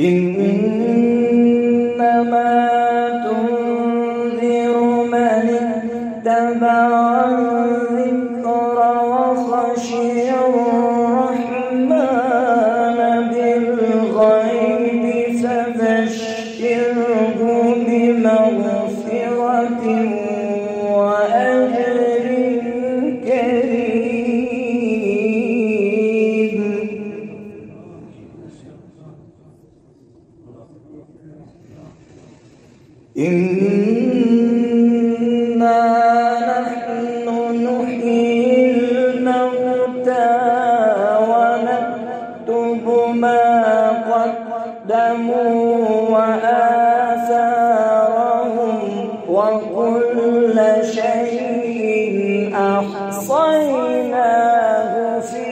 إنما تنذر من اتبع الذكر وخشي إنا نحن نحيي الموتى ونكتب ما قدموا وآثارهم وكل شيء أحصيناه في